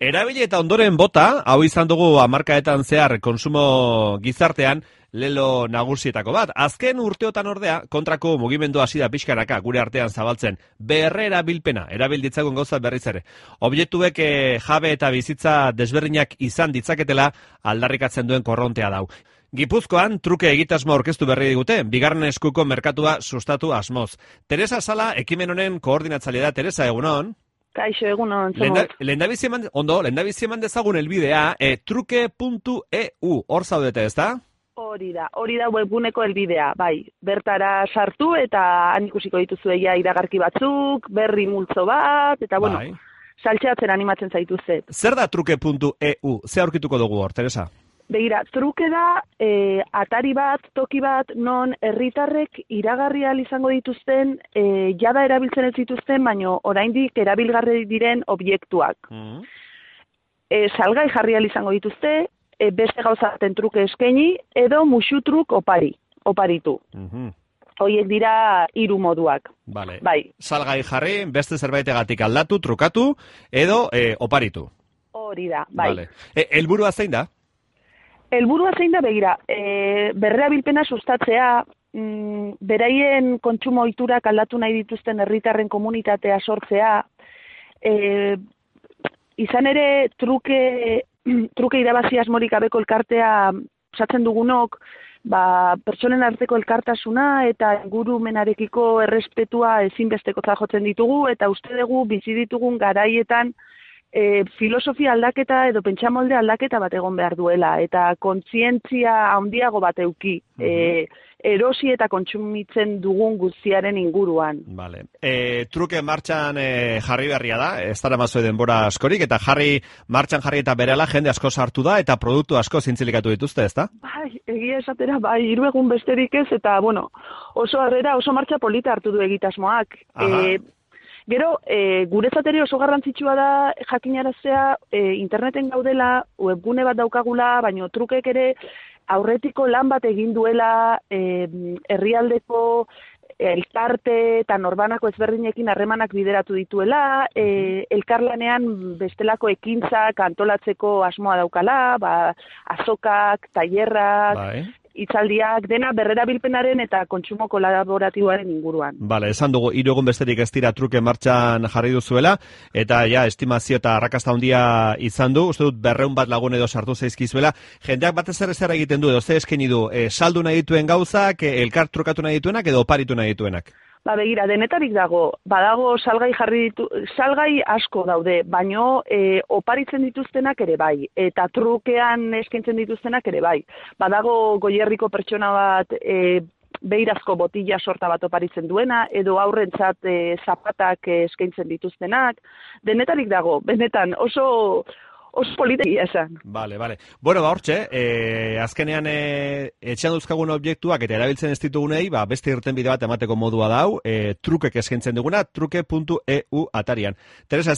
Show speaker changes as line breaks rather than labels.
Erabili eta ondoren bota, hau izan dugu amarkaetan zehar konsumo gizartean, lelo nagusietako bat. Azken urteotan ordea, kontrako mugimendu hasi da pixkanaka gure artean zabaltzen. Berre erabilpena, erabilditzagun gauza berriz ere. Objektuek eh, jabe eta bizitza desberdinak izan ditzaketela aldarrikatzen duen korrontea dau. Gipuzkoan truke egitasmo aurkeztu berri digute, bigarren eskuko merkatua sustatu asmoz. Teresa Sala, ekimen honen koordinatzailea da, Teresa, egunon?
Kaixo, egunon,
Lenda,
zomot.
lehendabizi eman, ondo, lehendabizi eman dezagun elbidea, e, truke.eu, hor zaudete, ez da?
Hori da, hori da webguneko helbidea, bai. Bertara sartu eta han ikusiko dituzu eia iragarki batzuk, berri multzo bat, eta bueno,
Bai.
saltxeatzen animatzen zaituzte.
Zer da truke.eu? Ze aurkituko dugu hor, Teresa?
Begira, truke da e, atari bat, toki bat, non herritarrek iragarri ahal izango dituzten, e, jada erabiltzen ez dituzten, baino oraindik erabilgarri diren objektuak.
Mm.
e, salgai jarri izango dituzte, e, beste gauza baten truke eskaini, edo musutruk opari, oparitu.
Mhm.
Hoiek dira hiru moduak.
Vale.
Bai,
Salgai jarri, beste zerbaitegatik aldatu, trukatu, edo e, oparitu.
hori da, bai.
Vale. E, elburua zein da?
Helburua zein da begira, e, berreabilpena sustatzea, mm, beraien kontsumo ohiturak aldatu nahi dituzten herritarren komunitatea sortzea, e, izan ere truke, truke irabazi asmorik gabeko elkartea osatzen dugunok, ba, pertsonen arteko elkartasuna eta ingurumenarekiko errespetua ezinbesteko jotzen ditugu, eta uste dugu bizi ditugun garaietan e, filosofia aldaketa edo pentsamolde aldaketa bat egon behar duela, eta kontzientzia handiago bat euki, e, erosi eta kontsumitzen dugun guztiaren inguruan.
Vale. E, truke martxan e, jarri berria da, ez dara mazue denbora askorik, eta jarri martxan jarri eta berela jende asko sartu da, eta produktu asko zintzilikatu dituzte, ez da?
Bai, egia esatera, bai, hiru egun besterik ez, eta, bueno, oso harrera, oso martxa polita hartu du egitasmoak.
Aha.
E, gero, e, guretzat ere oso garrantzitsua da jakinaraztea e, interneten gaudela, webgune bat daukagula, baino trukek ere aurretiko lan bat egin duela e, herrialdeko elkarte eta norbanako ezberdinekin harremanak bideratu dituela, e, elkarlanean bestelako ekintzak antolatzeko asmoa daukala, ba, azokak, tailerrak,
Bai.
Hitzaldiak, dena berrerabilpenaren eta kontsumo kolaboratiboaren inguruan.
Vale, esan dugu, hiru egun besterik ez dira truke martxan jarri duzuela, eta ja, estimazio eta arrakasta handia izan du, uste dut berreun bat lagun edo sartu zaizkizuela, jendeak batez ere zer egiten du, edo ze eskaini du, e, saldu nahi dituen gauzak, e, elkar trukatu nahi dituenak, edo oparitu nahi dituenak.
Ba, begira, denetarik dago, badago salgai jarri ditu, salgai asko daude, baino e, oparitzen dituztenak ere bai, eta trukean eskaintzen dituztenak ere bai. Badago goierriko pertsona bat e, beirazko botila sorta bat oparitzen duena, edo aurrentzat e, zapatak eskaintzen dituztenak, denetarik dago, benetan oso oso politegia esan.
Vale, vale. Bueno, ba, hortxe, e, azkenean e, etxean duzkagun objektuak eta erabiltzen ez ditugunei, ba, beste irten bide bat emateko modua dau, e, trukek eskaintzen duguna, truke.eu atarian. Teresa,